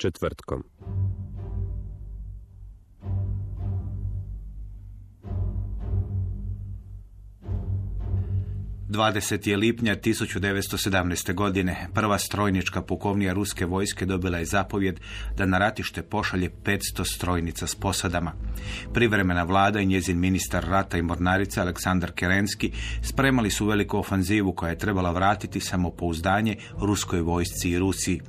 Četvrtkom. 20. je lipnja 1917. godine prva strojnička pukovnija ruske vojske dobila je zapovjed da na ratište pošalje 500 strojnica s posadama. Privremena vlada i njezin ministar rata i mornarica Aleksandar Kerenski spremali su veliku ofanzivu koja je trebala vratiti samopouzdanje ruskoj vojsci i Rusiji.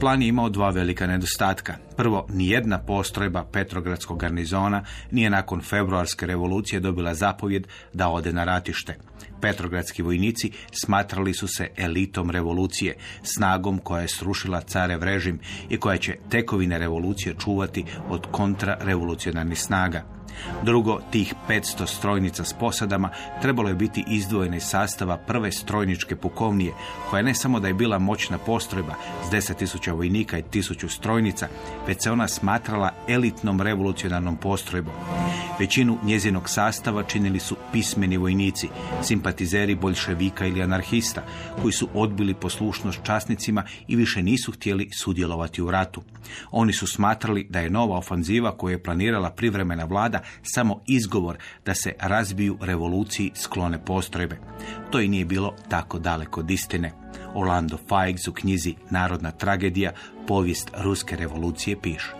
Plan je imao dva velika nedostatka. Prvo, nijedna postrojba Petrogradskog garnizona nije nakon februarske revolucije dobila zapovjed da ode na ratište. Petrogradski vojnici smatrali su se elitom revolucije, snagom koja je srušila carev režim i koja će tekovine revolucije čuvati od kontrarevolucionarnih snaga. Drugo, tih 500 strojnica s posadama trebalo je biti izdvojene iz sastava prve strojničke pukovnije, koja ne samo da je bila moćna postrojba s 10.000 vojnika i 1000 strojnica, već se ona smatrala elitnom revolucionarnom postrojbom. Većinu njezinog sastava činili su pismeni vojnici, simpatizeri boljševika ili anarhista, koji su odbili poslušnost časnicima i više nisu htjeli sudjelovati u ratu. Oni su smatrali da je nova ofanziva koju je planirala privremena vlada samo izgovor da se razbiju revoluciji sklone postrojbe. To i nije bilo tako daleko od istine. Orlando Fikes u knjizi Narodna tragedija, povijest ruske revolucije piše.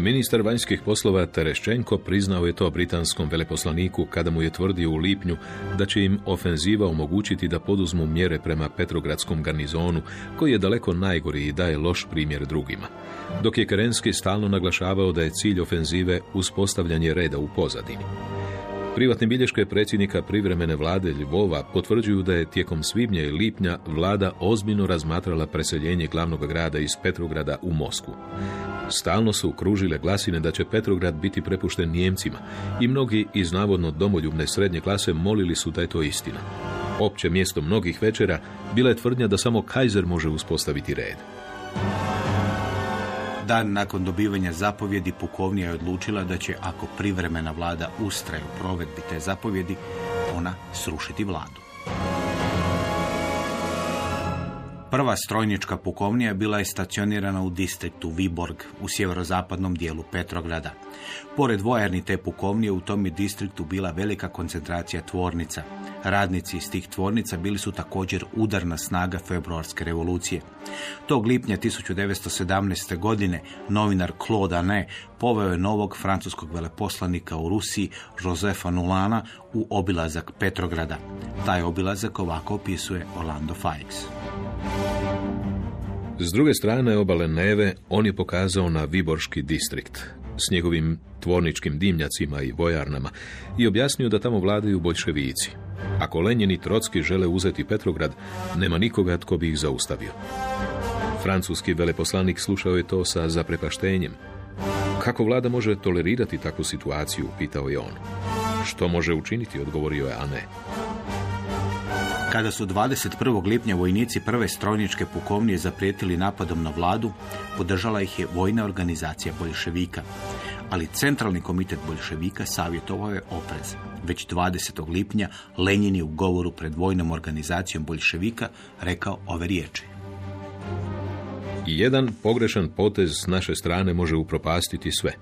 Ministar vanjskih poslova Tereščenko priznao je to britanskom veleposlaniku kada mu je tvrdio u lipnju da će im ofenziva omogućiti da poduzmu mjere prema Petrogradskom garnizonu, koji je daleko najgori i daje loš primjer drugima. Dok je Kerenski stalno naglašavao da je cilj ofenzive uspostavljanje reda u pozadini. Privatne bilješke predsjednika privremene vlade Ljubova potvrđuju da je tijekom svibnja i lipnja vlada ozbiljno razmatrala preseljenje glavnog grada iz Petrograda u Moskvu. Stalno su kružile glasine da će Petrograd biti prepušten Nijemcima i mnogi iz navodno domoljubne srednje klase molili su da je to istina. Opće mjesto mnogih večera bila je tvrdnja da samo Kaiser može uspostaviti red. Dan nakon dobivanja zapovjedi pukovnija je odlučila da će, ako privremena vlada ustraje u provedbi te zapovjedi, ona srušiti vladu. Prva strojnička pukovnija bila je stacionirana u distriktu Viborg u sjeverozapadnom dijelu Petrograda. Pored vojarni te pukovnije u tom je distriktu bila velika koncentracija tvornica. Radnici iz tih tvornica bili su također udarna snaga februarske revolucije. Tog lipnja 1917. godine novinar Claude Anet poveo je novog francuskog veleposlanika u Rusiji Josefa Nulana u obilazak Petrograda. Taj obilazak ovako opisuje Orlando Fikes. S druge strane obale Neve on je pokazao na Viborški distrikt s njegovim tvorničkim dimnjacima i vojarnama i objasnio da tamo vladaju boljševici. Ako Lenjin i Trocki žele uzeti Petrograd, nema nikoga tko bi ih zaustavio. Francuski veleposlanik slušao je to sa zaprepaštenjem. Kako vlada može tolerirati takvu situaciju, pitao je on. Što može učiniti, odgovorio je Ane. Kada su 21. lipnja vojnici prve strojničke pukovnije zaprijetili napadom na vladu, podržala ih je vojna organizacija boljševika. Ali centralni komitet boljševika savjetovao je oprez. Već 20. lipnja Lenin je u govoru pred vojnom organizacijom boljševika rekao ove riječi. Jedan pogrešan potez s naše strane može upropastiti sve.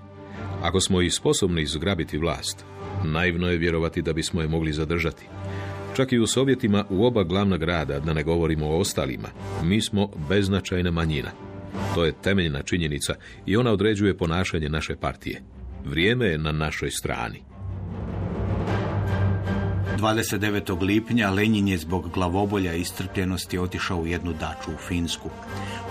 Ako smo i sposobni izgrabiti vlast, naivno je vjerovati da bismo je mogli zadržati. Čak i u Sovjetima u oba glavna grada, da ne govorimo o ostalima, mi smo beznačajna manjina. To je temeljna činjenica i ona određuje ponašanje naše partije. Vrijeme je na našoj strani. 29. lipnja Lenjin je zbog glavobolja i istrpljenosti otišao u jednu daču u Finsku.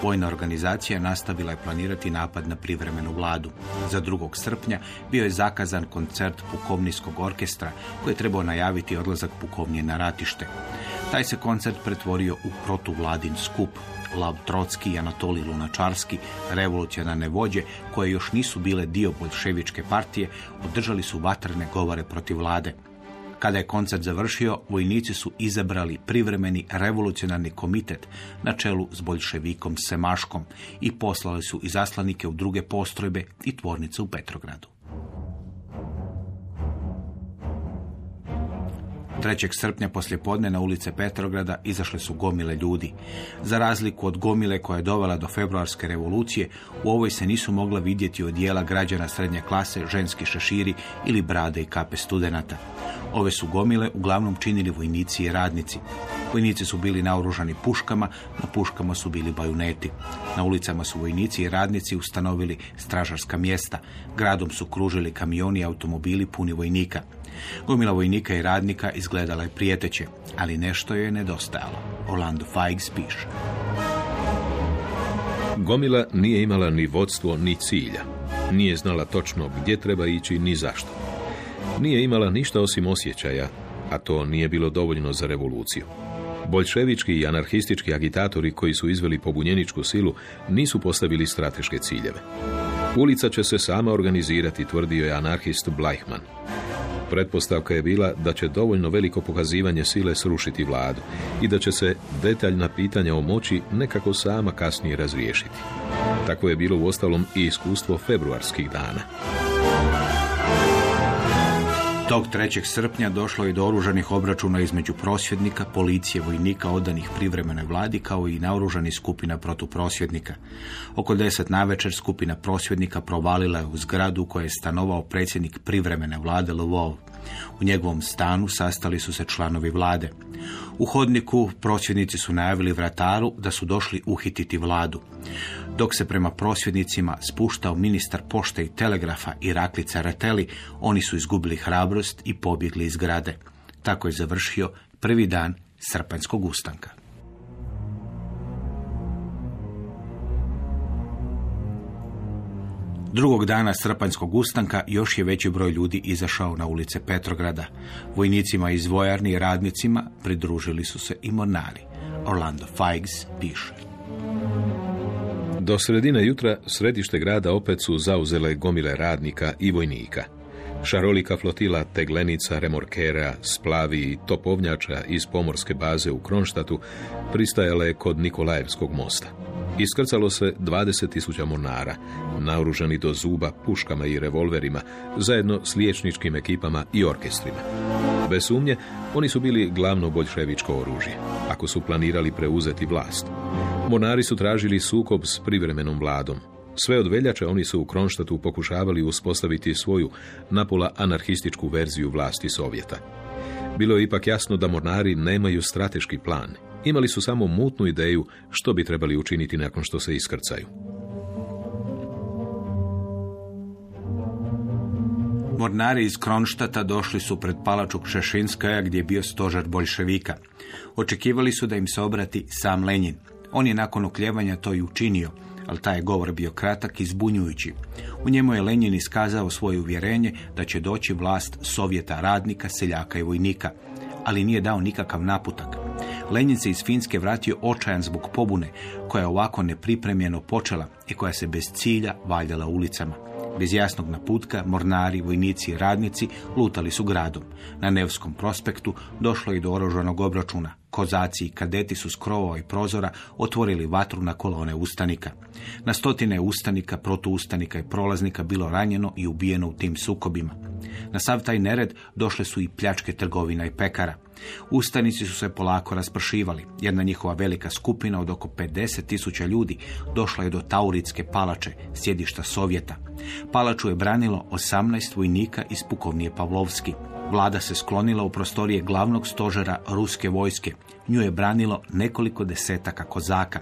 Vojna organizacija nastavila je planirati napad na privremenu vladu. Za 2. srpnja bio je zakazan koncert pukovnijskog orkestra koji je trebao najaviti odlazak pukovnije na ratište. Taj se koncert pretvorio u protuvladin skup. Lav Trotski i Anatoli Lunačarski, revolucionarne vođe koje još nisu bile dio bolševičke partije, održali su vatrene govore protiv vlade. Kada je koncert završio, vojnici su izabrali privremeni revolucionarni komitet na čelu s boljševikom Semaškom i poslali su izaslanike u druge postrojbe i tvornice u Petrogradu. 3. srpnja poslijepodne na ulice Petrograda izašle su gomile ljudi. Za razliku od gomile koja je dovela do februarske revolucije, u ovoj se nisu mogla vidjeti odijela građana srednje klase, ženski šeširi ili brade i kape studenata. Ove su gomile uglavnom činili vojnici i radnici. Vojnici su bili naoružani puškama, na puškama su bili bajuneti. Na ulicama su vojnici i radnici ustanovili stražarska mjesta. Gradom su kružili kamioni i automobili puni vojnika. Gomila vojnika i radnika izgledala je prijeteće, ali nešto je nedostajalo. Orlando Fikes piše. Gomila nije imala ni vodstvo ni cilja. Nije znala točno gdje treba ići ni zašto. Nije imala ništa osim osjećaja, a to nije bilo dovoljno za revoluciju. Boljševički i anarhistički agitatori koji su izveli pobunjeničku silu nisu postavili strateške ciljeve. Ulica će se sama organizirati, tvrdio je anarhist Bleichmann. Pretpostavka je bila da će dovoljno veliko pokazivanje sile srušiti vladu i da će se detaljna pitanja o moći nekako sama kasnije razriješiti. Tako je bilo u ostalom i iskustvo februarskih dana. Tog 3. srpnja došlo je do oružanih obračuna između prosvjednika, policije, vojnika odanih privremenoj vladi kao i naoružanih skupina protuprosvjednika. Oko deset navečer skupina prosvjednika provalila je u zgradu u kojoj je stanovao predsjednik privremene vlade Lvov. U njegovom stanu sastali su se članovi vlade. U hodniku prosvjednici su najavili vrataru da su došli uhititi vladu. Dok se prema prosvjednicima spuštao ministar pošte i telegrafa i raklica Rateli, oni su izgubili hrabrost i pobjegli iz grade. Tako je završio prvi dan srpanjskog ustanka. Drugog dana srpanjskog ustanka još je veći broj ljudi izašao na ulice Petrograda. Vojnicima iz vojarni i radnicima pridružili su se i mornari. Orlando Fikes piše. Do sredine jutra središte grada opet su zauzele gomile radnika i vojnika. Šarolika flotila teglenica, remorkera, splavi i topovnjača iz pomorske baze u Kronštatu pristajala je kod Nikolajevskog mosta. Iskrcalo se 20.000 mornara, naoružani do zuba puškama i revolverima, zajedno s liječničkim ekipama i orkestrima. Bez sumnje, oni su bili glavno boljševičko oružje, ako su planirali preuzeti vlast. Mornari su tražili sukob s privremenom vladom. Sve od veljače oni su u Kronštatu pokušavali uspostaviti svoju napola anarhističku verziju vlasti Sovjeta. Bilo je ipak jasno da mornari nemaju strateški plan. Imali su samo mutnu ideju što bi trebali učiniti nakon što se iskrcaju. Mornari iz Kronštata došli su pred palaču Kšešinskaja gdje je bio stožar boljševika. Očekivali su da im se obrati sam Lenjin. On je nakon okljevanja to i učinio, ali taj je govor bio kratak i zbunjujući. U njemu je Lenjin iskazao svoje uvjerenje da će doći vlast Sovjeta radnika, seljaka i vojnika, ali nije dao nikakav naputak. Lenin se iz Finske vratio očajan zbog pobune, koja je ovako nepripremljeno počela i koja se bez cilja valjala ulicama. Bez jasnog naputka, mornari, vojnici i radnici lutali su gradom. Na Nevskom prospektu došlo je do oružanog obračuna. Kozaci i kadeti su s krovova i prozora otvorili vatru na kolone ustanika. Na stotine ustanika, protuustanika i prolaznika bilo ranjeno i ubijeno u tim sukobima. Na sav taj nered došle su i pljačke trgovina i pekara. Ustanici su se polako raspršivali. Jedna njihova velika skupina od oko 50 tisuća ljudi došla je do Tauritske palače, sjedišta Sovjeta. Palaču je branilo 18 vojnika iz pukovnije Pavlovski. Vlada se sklonila u prostorije glavnog stožera ruske vojske. Nju je branilo nekoliko desetaka kozaka.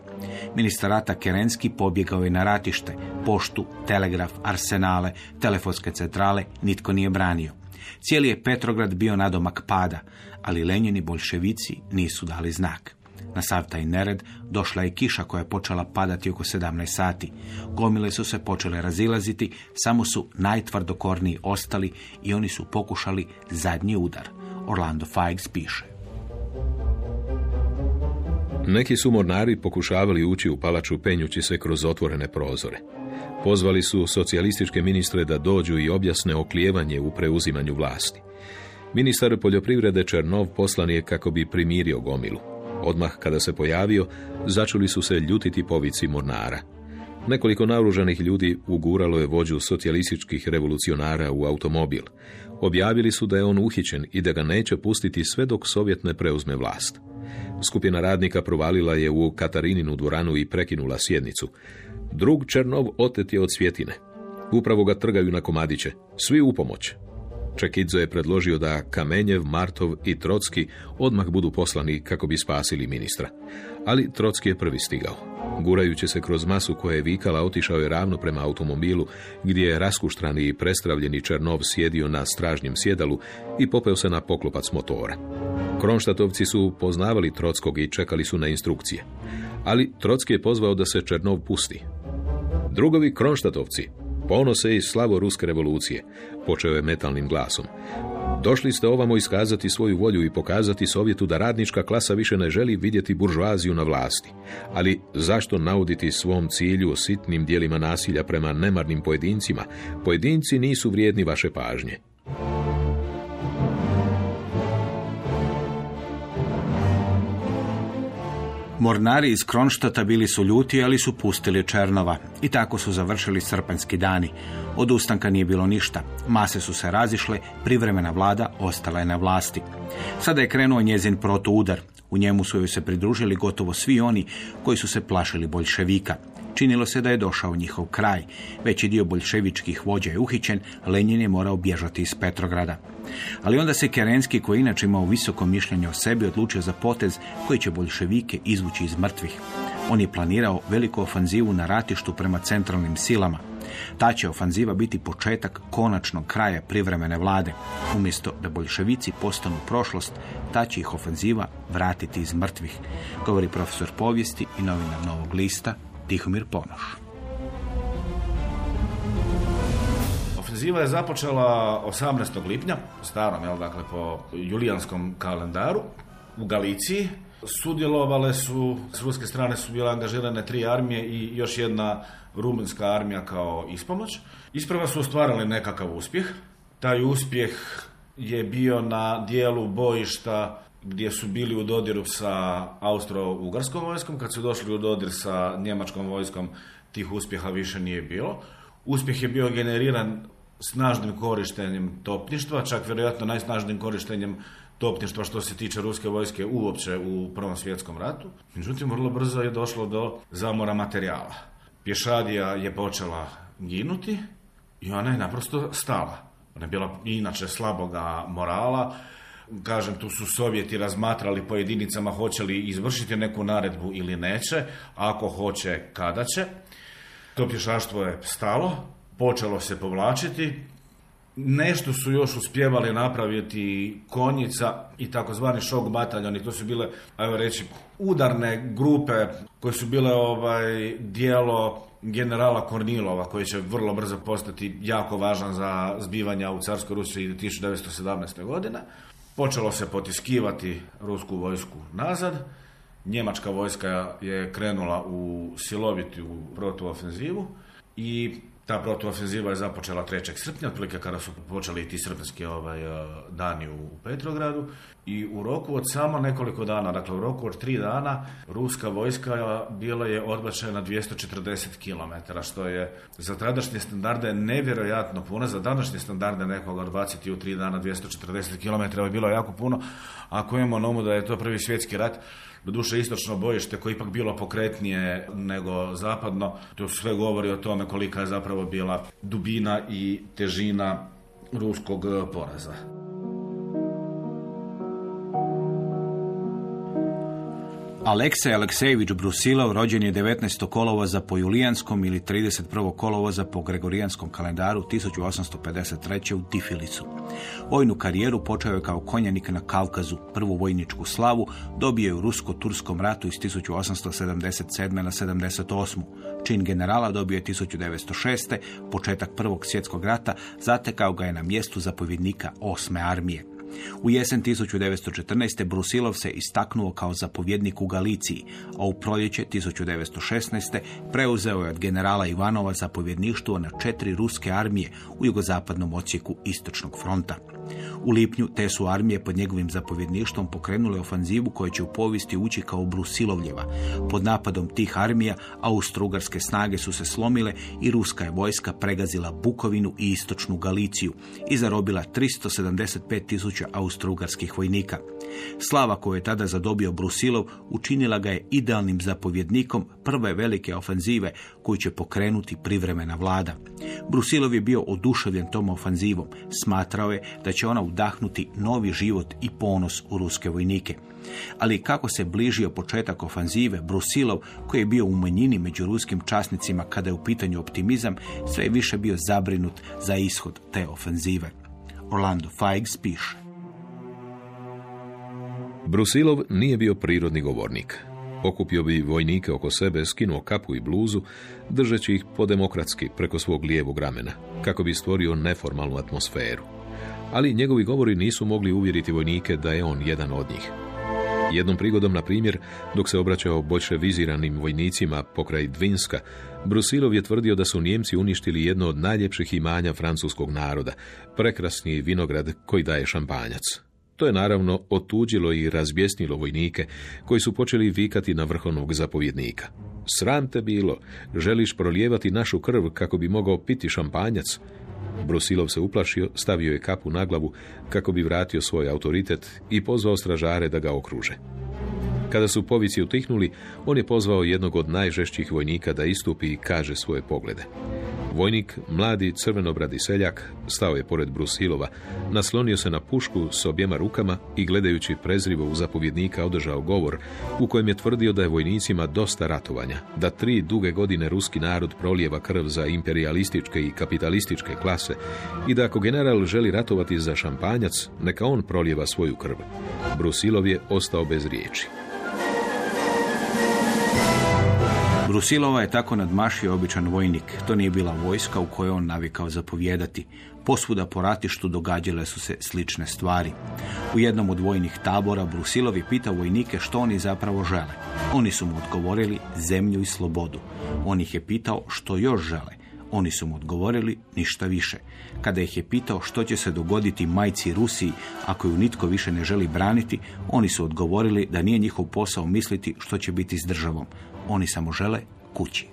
Ministar rata Kerenski pobjegao je na ratište. Poštu, telegraf, arsenale, telefonske centrale nitko nije branio. Cijeli je Petrograd bio nadomak pada, ali lenjeni bolševici nisu dali znak. Na sav taj nered došla je kiša koja je počela padati oko 17 sati. Gomile su se počele razilaziti, samo su najtvrdokorniji ostali i oni su pokušali zadnji udar. Orlando Fikes piše. Neki su mornari pokušavali ući u palaču penjući se kroz otvorene prozore. Pozvali su socijalističke ministre da dođu i objasne oklijevanje u preuzimanju vlasti. Ministar poljoprivrede Černov poslan je kako bi primirio gomilu. Odmah kada se pojavio, začuli su se ljutiti povici mornara. Nekoliko naoružanih ljudi uguralo je vođu socijalističkih revolucionara u automobil. Objavili su da je on uhićen i da ga neće pustiti sve dok Sovjet ne preuzme vlast. Skupina radnika provalila je u Katarininu dvoranu i prekinula sjednicu. Drug Černov otet je od svjetine. Upravo ga trgaju na komadiće. Svi u pomoć. Čekidzo je predložio da Kamenjev, Martov i Trocki odmah budu poslani kako bi spasili ministra. Ali Trocki je prvi stigao. Gurajući se kroz masu koja je vikala, otišao je ravno prema automobilu, gdje je raskuštrani i prestravljeni Černov sjedio na stražnjem sjedalu i popeo se na poklopac motora. Kronštatovci su poznavali Trockog i čekali su na instrukcije. Ali Trocki je pozvao da se Černov pusti. Drugovi Kronštatovci, ponose iz slavo ruske revolucije, počeo je metalnim glasom. Došli ste ovamo iskazati svoju volju i pokazati Sovjetu da radnička klasa više ne želi vidjeti buržuaziju na vlasti. Ali zašto nauditi svom cilju sitnim dijelima nasilja prema nemarnim pojedincima? Pojedinci nisu vrijedni vaše pažnje. Mornari iz Kronštata bili su ljuti, ali su pustili Černova. I tako su završili srpanjski dani. Od ustanka nije bilo ništa. Mase su se razišle, privremena vlada ostala je na vlasti. Sada je krenuo njezin protuudar. U njemu su joj se pridružili gotovo svi oni koji su se plašili boljševika. Činilo se da je došao njihov kraj. Veći dio boljševičkih vođa je uhićen, Lenin je morao bježati iz Petrograda. Ali onda se Kerenski, koji inače imao visoko mišljenje o sebi, odlučio za potez koji će boljševike izvući iz mrtvih. On je planirao veliku ofanzivu na ratištu prema centralnim silama. Ta će ofanziva biti početak konačnog kraja privremene vlade. Umjesto da boljševici postanu prošlost, ta će ih ofanziva vratiti iz mrtvih, govori profesor povijesti i novinar Novog lista Tihomir Ponoš. Ofenziva je započela 18. lipnja, starom, jel, dakle, po julijanskom kalendaru, u Galiciji. Sudjelovale su, s ruske strane su bile angažirane tri armije i još jedna rumunska armija kao ispomoć. Isprava su ostvarili nekakav uspjeh. Taj uspjeh je bio na dijelu bojišta gdje su bili u dodiru sa austro-ugarskom vojskom. Kad su došli u dodir sa njemačkom vojskom, tih uspjeha više nije bilo. Uspjeh je bio generiran snažnim korištenjem topništva, čak vjerojatno najsnažnijim korištenjem topništva što se tiče ruske vojske uopće u Prvom svjetskom ratu. Međutim, vrlo brzo je došlo do zamora materijala. Pješadija je počela ginuti i ona je naprosto stala. Ona je bila inače slaboga morala, kažem, tu su Sovjeti razmatrali po jedinicama hoće li izvršiti neku naredbu ili neće, ako hoće, kada će. To pješaštvo je stalo, počelo se povlačiti, nešto su još uspjevali napraviti konjica i takozvani šok bataljoni, to su bile, ajmo reći, udarne grupe koje su bile ovaj dijelo generala Kornilova koji će vrlo brzo postati jako važan za zbivanja u Carskoj Rusiji 1917. godine. Počelo se potiskivati rusku vojsku nazad. Njemačka vojska je krenula u silovitu protuofenzivu i ta protuofenziva je započela 3. srpnja, otprilike kada su počeli ti srpnjski ovaj, eh, dani u Petrogradu i u roku od samo nekoliko dana, dakle u roku od tri dana, ruska vojska bila je odbačena 240 km, što je za tadašnje standarde nevjerojatno puno, za današnje standarde nekoga odbaciti u tri dana 240 km je bilo jako puno, ako imamo na da je to prvi svjetski rat, Doduše istočno bojište koje je ipak bilo pokretnije nego zapadno, to sve govori o tome kolika je zapravo bila dubina i težina ruskog poraza. Aleksej Aleksejević Brusilov rođen je 19. kolovoza po julijanskom ili 31. kolovoza po gregorijanskom kalendaru 1853. u Tifilicu. Vojnu karijeru počeo je kao konjanik na Kavkazu, prvu vojničku slavu dobio je u Rusko-Turskom ratu iz 1877. na 78. Čin generala dobio je 1906. početak Prvog svjetskog rata, zatekao ga je na mjestu zapovjednika osme armije. U jesen 1914. Brusilov se istaknuo kao zapovjednik u Galiciji, a u proljeće 1916. preuzeo je od generala Ivanova zapovjedništvo na četiri ruske armije u jugozapadnom ocijeku Istočnog fronta. U lipnju te su armije pod njegovim zapovjedništvom pokrenule ofanzivu koja će u povijesti ući kao Brusilovljeva. Pod napadom tih armija austrougarske snage su se slomile i ruska je vojska pregazila Bukovinu i istočnu Galiciju i zarobila 375 tisuća austrougarskih vojnika. Slava koju je tada zadobio Brusilov učinila ga je idealnim zapovjednikom prve velike ofenzive koju će pokrenuti privremena vlada. Brusilov je bio oduševljen tom ofanzivom. Smatrao je da će ona udahnuti novi život i ponos u ruske vojnike. Ali kako se bližio početak ofanzive, Brusilov, koji je bio u manjini među ruskim časnicima kada je u pitanju optimizam, sve je više bio zabrinut za ishod te ofenzive. Orlando Fikes piše. Brusilov nije bio prirodni govornik. Okupio bi vojnike oko sebe, skinuo kapu i bluzu, držeći ih podemokratski preko svog lijevog ramena, kako bi stvorio neformalnu atmosferu. Ali njegovi govori nisu mogli uvjeriti vojnike da je on jedan od njih. Jednom prigodom, na primjer, dok se obraćao bolševiziranim vojnicima pokraj Dvinska, Brusilov je tvrdio da su Nijemci uništili jedno od najljepših imanja francuskog naroda, prekrasni vinograd koji daje šampanjac. To je naravno otuđilo i razbjesnilo vojnike koji su počeli vikati na vrhovnog zapovjednika. Sram te bilo, želiš prolijevati našu krv kako bi mogao piti šampanjac? Brusilov se uplašio, stavio je kapu na glavu kako bi vratio svoj autoritet i pozvao stražare da ga okruže. Kada su povici utihnuli, on je pozvao jednog od najžešćih vojnika da istupi i kaže svoje poglede. Vojnik, mladi crvenobradi seljak, stao je pored Brusilova, naslonio se na pušku s objema rukama i gledajući prezrivo u zapovjednika održao govor u kojem je tvrdio da je vojnicima dosta ratovanja, da tri duge godine ruski narod prolijeva krv za imperialističke i kapitalističke klase i da ako general želi ratovati za šampanjac, neka on prolijeva svoju krv. Brusilov je ostao bez riječi. Brusilova je tako nadmašio običan vojnik. To nije bila vojska u kojoj on navikao zapovijedati. Posvuda po ratištu događale su se slične stvari. U jednom od vojnih tabora Brusilov je pitao vojnike što oni zapravo žele. Oni su mu odgovorili zemlju i slobodu. On ih je pitao što još žele. Oni su mu odgovorili ništa više. Kada ih je pitao što će se dogoditi majci Rusiji ako ju nitko više ne želi braniti, oni su odgovorili da nije njihov posao misliti što će biti s državom. Oni samo žele kući.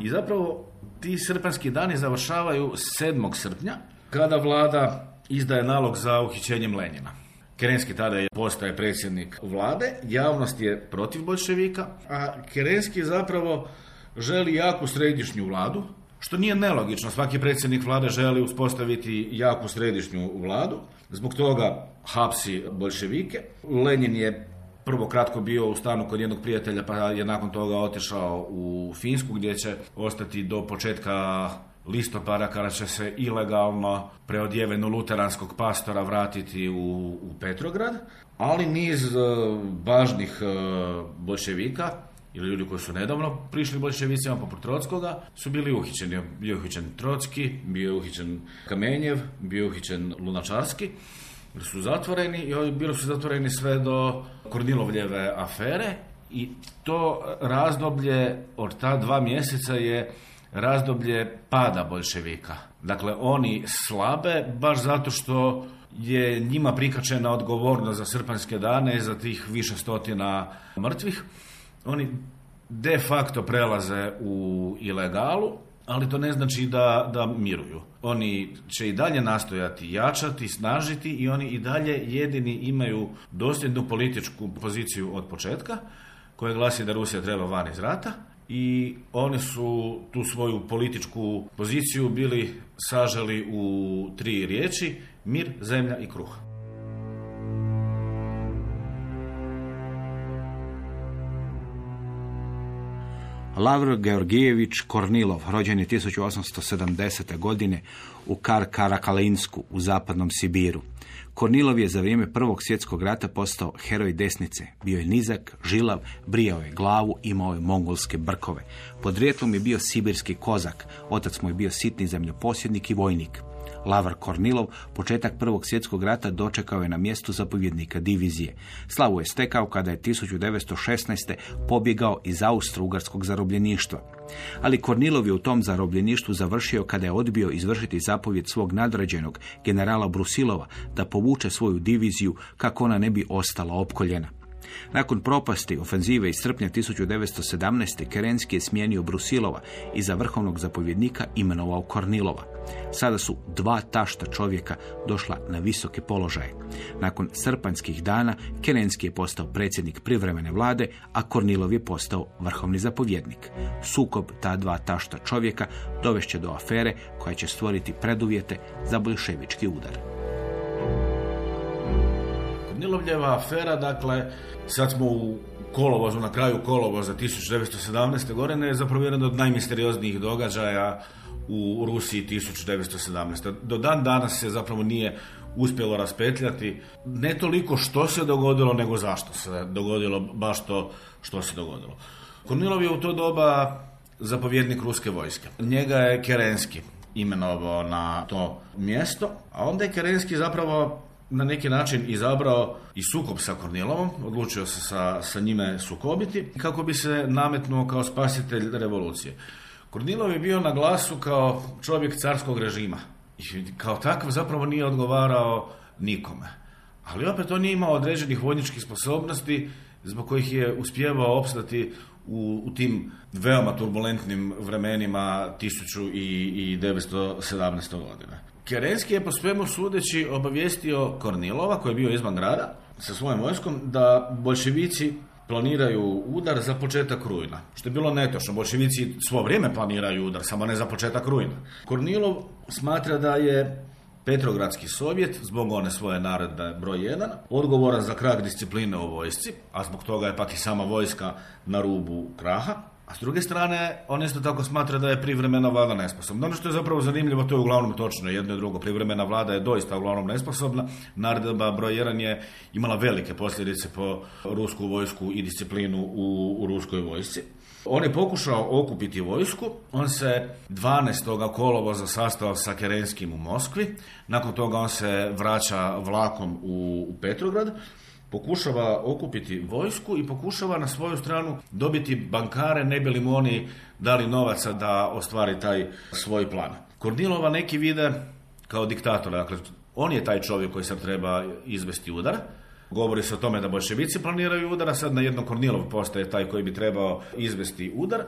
I zapravo ti srpanski dani završavaju 7. srpnja, kada vlada izdaje nalog za uhićenjem Lenjina. Kerenski tada je postaje predsjednik vlade, javnost je protiv bolševika, a Kerenski zapravo želi jaku središnju vladu, što nije nelogično. Svaki predsjednik vlade želi uspostaviti jaku središnju vladu. Zbog toga hapsi bolševike. Lenin je prvo kratko bio u stanu kod jednog prijatelja, pa je nakon toga otišao u Finsku gdje će ostati do početka listopada kada će se ilegalno preodjeveno luteranskog pastora vratiti u, u Petrograd, ali niz e, važnih e, bolševika ili ljudi koji su nedavno prišli bolševicima poput Trockoga su bili uhićeni. Bio je uhićen Trocki, bio je uhićen Kamenjev, bio je uhićen Lunačarski su zatvoreni i bili su zatvoreni sve do Kornilovljeve afere i to razdoblje od ta dva mjeseca je razdoblje pada bolševika. Dakle, oni slabe baš zato što je njima prikačena odgovornost za srpanske dane, za tih više stotina mrtvih. Oni de facto prelaze u ilegalu, ali to ne znači da, da miruju. Oni će i dalje nastojati jačati, snažiti i oni i dalje jedini imaju dosljednu političku poziciju od početka, koja glasi da Rusija treba van iz rata i oni su tu svoju političku poziciju bili saželi u tri riječi, mir, zemlja i kruh. Lavr Georgijević Kornilov, rođen je 1870. godine u Kar Karakalinsku u zapadnom Sibiru. Kornilov je za vrijeme Prvog svjetskog rata postao heroj desnice. Bio je nizak, žilav, brijao je glavu, imao je mongolske brkove. Podrijetlom je bio sibirski kozak, otac mu je bio sitni zemljoposjednik i vojnik. Lavar Kornilov početak Prvog svjetskog rata dočekao je na mjestu zapovjednika divizije. Slavu je stekao kada je 1916. pobjegao iz austro-ugarskog zarobljeništva. Ali Kornilov je u tom zarobljeništvu završio kada je odbio izvršiti zapovjed svog nadređenog generala Brusilova da povuče svoju diviziju kako ona ne bi ostala opkoljena. Nakon propasti ofenzive iz srpnja 1917. Kerenski je smijenio Brusilova i za vrhovnog zapovjednika imenovao Kornilova. Sada su dva tašta čovjeka došla na visoke položaje. Nakon srpanskih dana Kerenski je postao predsjednik privremene vlade, a Kornilov je postao vrhovni zapovjednik. Sukob ta dva tašta čovjeka dovešće do afere koja će stvoriti preduvjete za bolševički udar. Kornilovljeva afera, dakle, sad smo u kolovozu, na kraju kolovoza 1917. godine je zapravo jedan od najmisterioznijih događaja u Rusiji 1917. Do dan danas se zapravo nije uspjelo raspetljati ne toliko što se dogodilo, nego zašto se dogodilo baš to što se dogodilo. Kornilov je u to doba zapovjednik ruske vojske. Njega je Kerenski imenovao na to mjesto, a onda je Kerenski zapravo na neki način izabrao i sukob sa Kornilovom, odlučio se sa, sa njime sukobiti kako bi se nametnuo kao spasitelj revolucije. Kornilov je bio na glasu kao čovjek carskog režima i kao takav zapravo nije odgovarao nikome. Ali opet on nije imao određenih vojničkih sposobnosti zbog kojih je uspjevao opstati u, u tim veoma turbulentnim vremenima 1917. godine. Kerenski je po svemu sudeći obavijestio Kornilova, koji je bio izvan grada, sa svojom vojskom, da bolševici planiraju udar za početak rujna. Što je bilo netočno. Bolševici svo vrijeme planiraju udar, samo ne za početak rujna. Kornilov smatra da je Petrogradski sovjet, zbog one svoje naredbe broj 1, odgovoran za krak discipline u vojsci, a zbog toga je pak i sama vojska na rubu kraha. A s druge strane, on isto tako smatra da je privremena vlada nesposobna. Ono što je zapravo zanimljivo, to je uglavnom točno, jedno i drugo. Privremena vlada je doista uglavnom nesposobna. Naredba broj 1 je imala velike posljedice po rusku vojsku i disciplinu u, u ruskoj vojsci. On je pokušao okupiti vojsku, on se 12. kolovoza sastao sa Kerenskim u Moskvi, nakon toga on se vraća vlakom u, u Petrograd, pokušava okupiti vojsku i pokušava na svoju stranu dobiti bankare, ne bi li mu oni dali novaca da ostvari taj svoj plan. Kornilova neki vide kao diktatora, dakle on je taj čovjek koji sad treba izvesti udar, Govori se o tome da bolševici planiraju udar, a sad na jedno Kornilov postaje taj koji bi trebao izvesti udar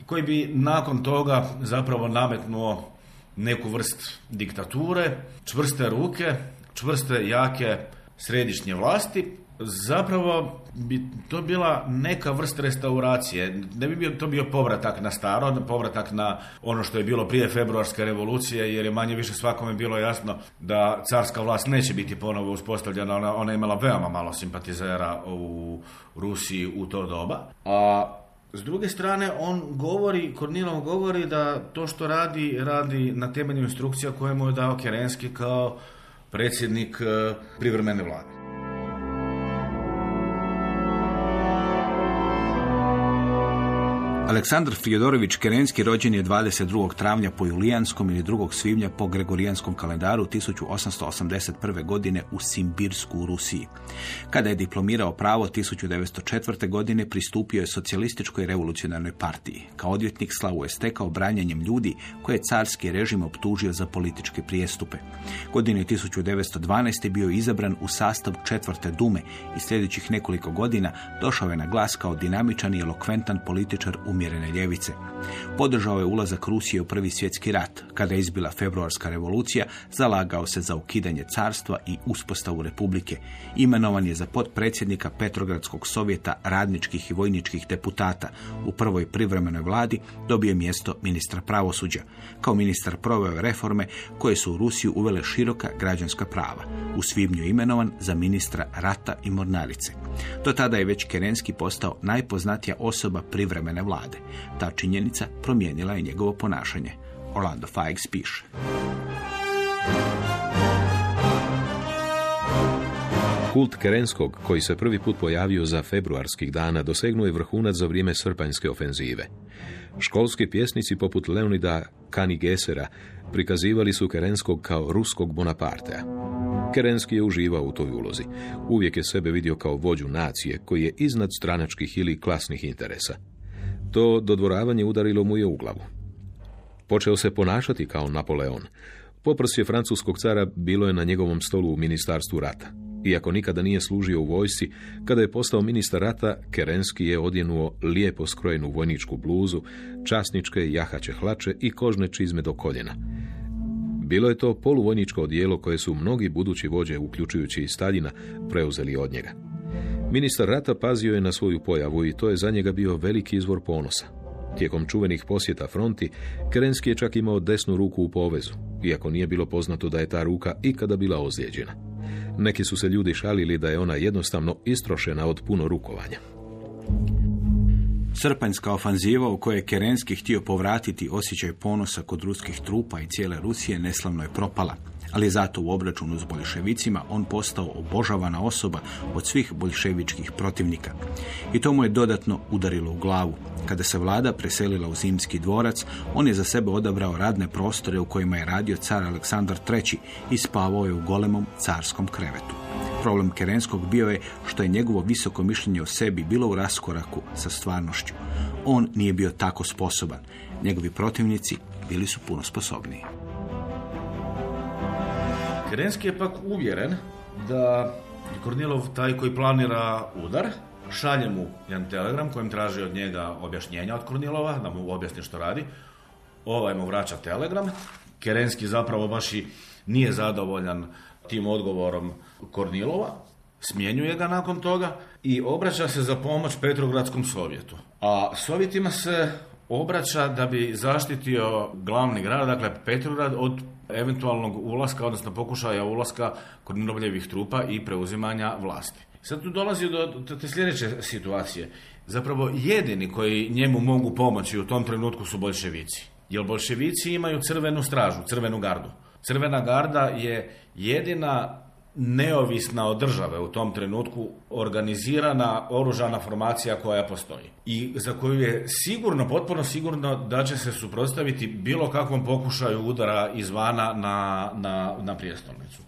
i koji bi nakon toga zapravo nametnuo neku vrst diktature, čvrste ruke, čvrste, jake središnje vlasti, zapravo bi to bila neka vrst restauracije. Ne bi bio, to bio povratak na staro, povratak na ono što je bilo prije februarske revolucije, jer je manje više svakome bilo jasno da carska vlast neće biti ponovo uspostavljena. Ona, ona je imala veoma malo simpatizera u Rusiji u to doba. A s druge strane, on govori, Kornilov govori da to što radi, radi na temelju instrukcija koje mu je dao Kerenski kao predsjednik eh, privremene vlade. Aleksandar Fjodorović Kerenski rođen je 22. travnja po Julijanskom ili 2. svibnja po Gregorijanskom kalendaru 1881. godine u Simbirsku u Rusiji. Kada je diplomirao pravo 1904. godine pristupio je socijalističkoj revolucionarnoj partiji. Kao odvjetnik slavu je stekao branjanjem ljudi koje je carski režim optužio za političke prijestupe. Godine 1912. bio izabran u sastav četvrte dume i sljedećih nekoliko godina došao je na glas kao dinamičan i elokventan političar umjerene ljevice. Podržao je ulazak Rusije u prvi svjetski rat. Kada je izbila februarska revolucija, zalagao se za ukidanje carstva i uspostavu republike. Imenovan je za potpredsjednika Petrogradskog sovjeta radničkih i vojničkih deputata. U prvoj privremenoj vladi dobio je mjesto ministra pravosuđa. Kao ministar proveo reforme koje su u Rusiju uvele široka građanska prava. U svibnju imenovan za ministra rata i mornarice. Do tada je već Kerenski postao najpoznatija osoba privremene vlade. Vlade. Ta činjenica promijenila je njegovo ponašanje. Orlando Fikes piše. Kult Kerenskog, koji se prvi put pojavio za februarskih dana, dosegnuo je vrhunac za vrijeme srpanjske ofenzive. Školski pjesnici poput Leonida Kanigesera prikazivali su Kerenskog kao ruskog Bonapartea. Kerenski je uživao u toj ulozi. Uvijek je sebe vidio kao vođu nacije koji je iznad stranačkih ili klasnih interesa. To dodvoravanje udarilo mu je u glavu. Počeo se ponašati kao Napoleon. Poprsje francuskog cara bilo je na njegovom stolu u ministarstvu rata. Iako nikada nije služio u vojsci, kada je postao ministar rata, Kerenski je odjenuo lijepo skrojenu vojničku bluzu, časničke jahaće hlače i kožne čizme do koljena. Bilo je to poluvojničko odijelo koje su mnogi budući vođe, uključujući i Staljina, preuzeli od njega. Ministar rata pazio je na svoju pojavu i to je za njega bio veliki izvor ponosa. Tijekom čuvenih posjeta fronti, Kerenski je čak imao desnu ruku u povezu, iako nije bilo poznato da je ta ruka ikada bila ozlijeđena. Neki su se ljudi šalili da je ona jednostavno istrošena od puno rukovanja. Srpanjska ofanziva u kojoj je Kerenski htio povratiti osjećaj ponosa kod ruskih trupa i cijele Rusije neslavno je propala. Ali zato u obračunu s boljševicima on postao obožavana osoba od svih boljševičkih protivnika. I to mu je dodatno udarilo u glavu. Kada se vlada preselila u Zimski dvorac, on je za sebe odabrao radne prostore u kojima je radio car Aleksandar III i spavao je u golemom carskom krevetu. Problem Kerenskog bio je što je njegovo visoko mišljenje o sebi bilo u raskoraku sa stvarnošću. On nije bio tako sposoban. Njegovi protivnici bili su puno sposobniji. Kerenski je pak uvjeren da je Kornilov taj koji planira udar, šalje mu jedan telegram kojem traži od njega objašnjenja od Kornilova, da mu objasni što radi. Ovaj mu vraća telegram. Kerenski zapravo baš i nije zadovoljan tim odgovorom Kornilova, smjenjuje ga nakon toga i obraća se za pomoć Petrogradskom sovjetu. A sovjetima se obraća da bi zaštitio glavni grad, dakle Petrograd, od eventualnog ulaska, odnosno pokušaja ulaska Kornilovljevih trupa i preuzimanja vlasti. Sad tu dolazi do te sljedeće situacije. Zapravo jedini koji njemu mogu pomoći u tom trenutku su bolševici. Jer bolševici imaju crvenu stražu, crvenu gardu. Crvena garda je jedina neovisna od države u tom trenutku organizirana oružana formacija koja postoji i za koju je sigurno, potpuno sigurno da će se suprotstaviti bilo kakvom pokušaju udara izvana na, na, na prijestolnicu.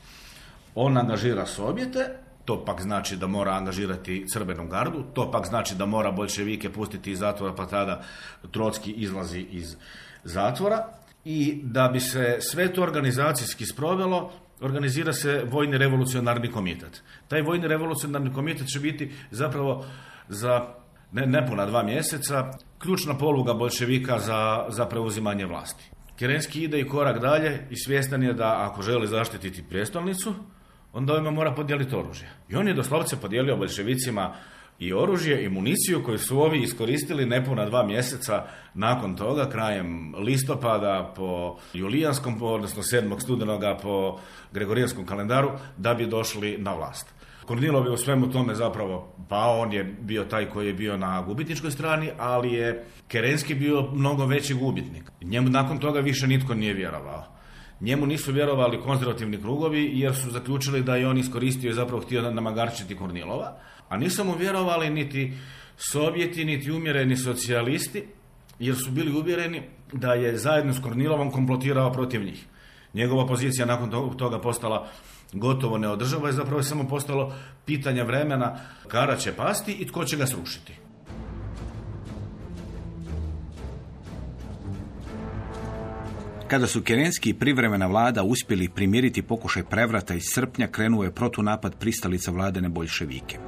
On angažira Sovjete, to pak znači da mora angažirati Crvenu gardu, to pak znači da mora bolševike pustiti iz zatvora, pa tada Trotski izlazi iz zatvora i da bi se sve to organizacijski sprovelo, organizira se Vojni revolucionarni komitet. Taj Vojni revolucionarni komitet će biti zapravo za ne, nepuna dva mjeseca ključna poluga bolševika za, za preuzimanje vlasti. Kerenski ide i korak dalje i svjestan je da ako želi zaštititi prijestolnicu, onda ovima mora podijeliti oružje. I on je doslovce podijelio bolševicima i oružje i municiju koju su ovi iskoristili nepuna dva mjeseca nakon toga, krajem listopada po julijanskom, odnosno 7. studenoga po gregorijanskom kalendaru, da bi došli na vlast. Kornilov je u svemu tome zapravo, pa on je bio taj koji je bio na gubitničkoj strani, ali je Kerenski bio mnogo veći gubitnik. Njemu nakon toga više nitko nije vjerovao. Njemu nisu vjerovali konzervativni krugovi jer su zaključili da je on iskoristio i zapravo htio namagarčiti Kornilova, a nisu mu vjerovali niti Sovjeti, niti umjereni socijalisti, jer su bili uvjereni da je zajedno s Kornilovom komplotirao protiv njih. Njegova pozicija nakon toga postala gotovo neodržava i zapravo je samo postalo pitanje vremena kada će pasti i tko će ga srušiti. Kada su Kerenski i privremena vlada uspjeli primiriti pokušaj prevrata iz srpnja, krenuo je protunapad pristalica vladene boljševike.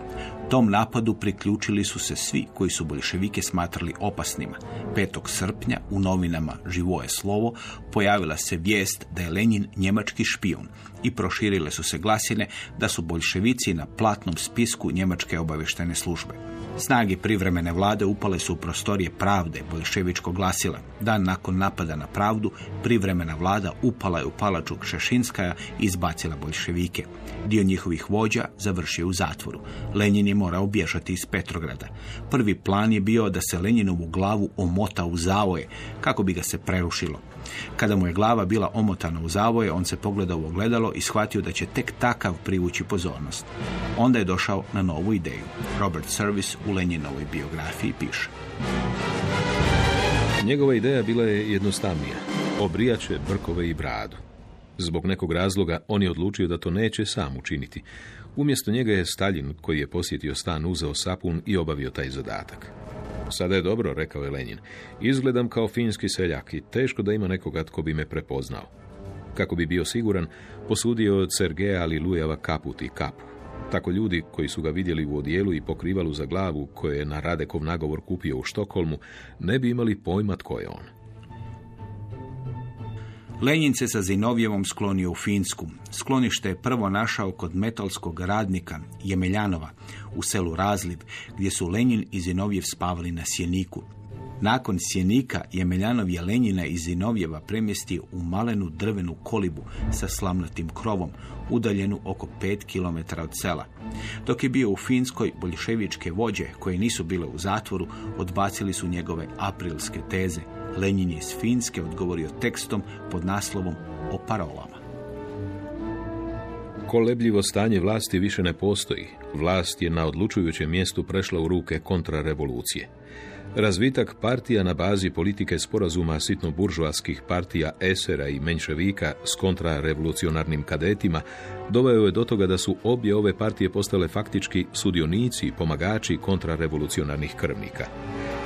Tom napadu priključili su se svi koji su boljševike smatrali opasnima. 5. srpnja u novinama Živo je slovo pojavila se vijest da je Lenin njemački špijun i proširile su se glasine da su boljševici na platnom spisku njemačke obavještene službe. Snage privremene vlade upale su u prostorije pravde bolševičkog glasila. Dan nakon napada na pravdu, privremena vlada upala je u palaču Kšešinskaja i izbacila bolševike. Dio njihovih vođa završio u zatvoru. Lenin je morao bježati iz Petrograda. Prvi plan je bio da se Leninovu glavu omota u zavoje, kako bi ga se prerušilo. Kada mu je glava bila omotana u zavoje, on se pogledao u ogledalo i shvatio da će tek takav privući pozornost. Onda je došao na novu ideju. Robert Service u Leninovoj biografiji piše. Njegova ideja bila je jednostavnija. Obrijaće brkove i bradu. Zbog nekog razloga on je odlučio da to neće sam učiniti. Umjesto njega je Stalin, koji je posjetio stan, uzeo sapun i obavio taj zadatak. Sada je dobro, rekao je Lenin. Izgledam kao finski seljak i teško da ima nekoga tko bi me prepoznao. Kako bi bio siguran, posudio od Sergeja Lilujeva kaput i kapu. Tako ljudi koji su ga vidjeli u odijelu i pokrivalu za glavu koje je na Radekov nagovor kupio u Štokholmu, ne bi imali pojma tko je on. Lenin se sa Zinovjevom sklonio u Finsku. Sklonište je prvo našao kod metalskog radnika Jemeljanova u selu Razliv, gdje su Lenin i Zinovjev spavali na sjeniku. Nakon sjenika Jemeljanov je Lenjina i Zinovjeva premjestio u malenu drvenu kolibu sa slamnatim krovom, udaljenu oko 5 km od sela. Dok je bio u Finskoj, boljševičke vođe, koje nisu bile u zatvoru, odbacili su njegove aprilske teze. Lenin je iz Finske odgovorio tekstom pod naslovom o parolama. Kolebljivo stanje vlasti više ne postoji. Vlast je na odlučujućem mjestu prešla u ruke kontrarevolucije. Razvitak partija na bazi politike sporazuma sitno-buržoaskih partija Esera i Menševika s kontrarevolucionarnim kadetima doveo je do toga da su obje ove partije postale faktički sudionici i pomagači kontrarevolucionarnih krvnika.